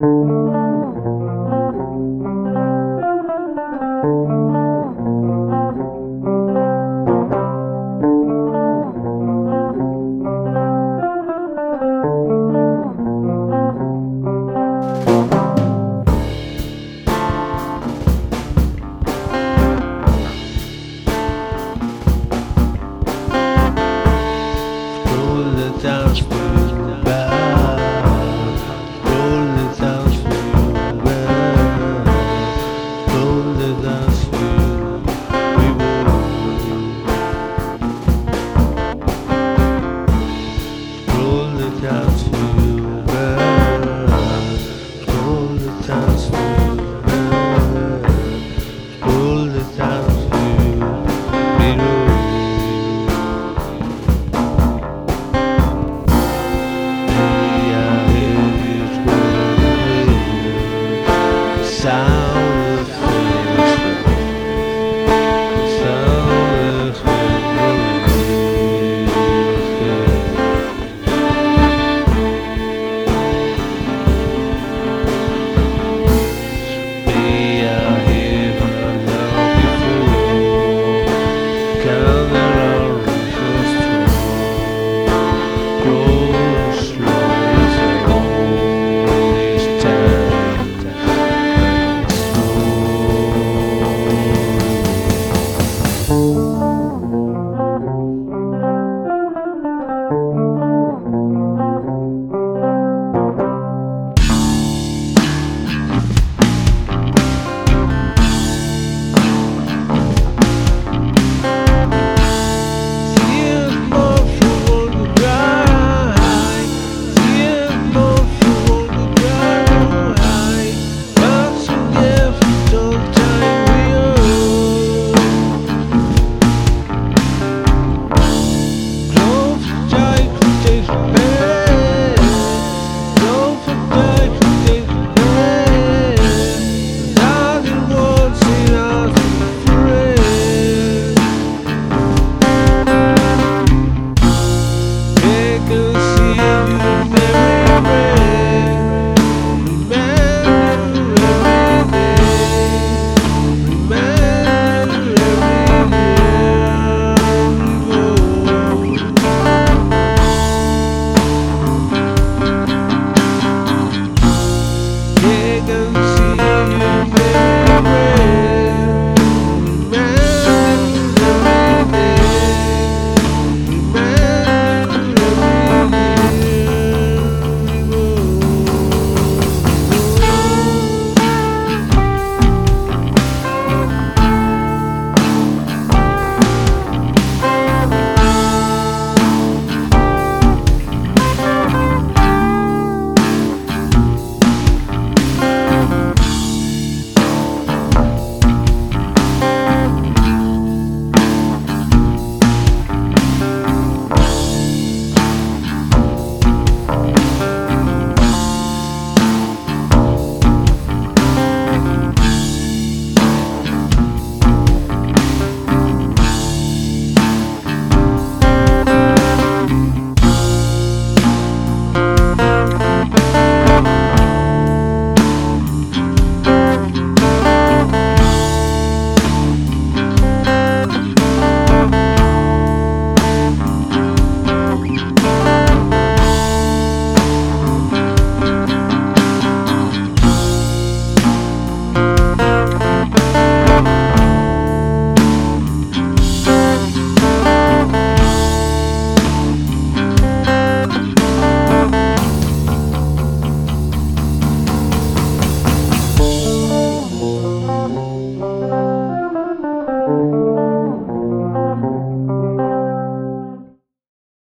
You. the.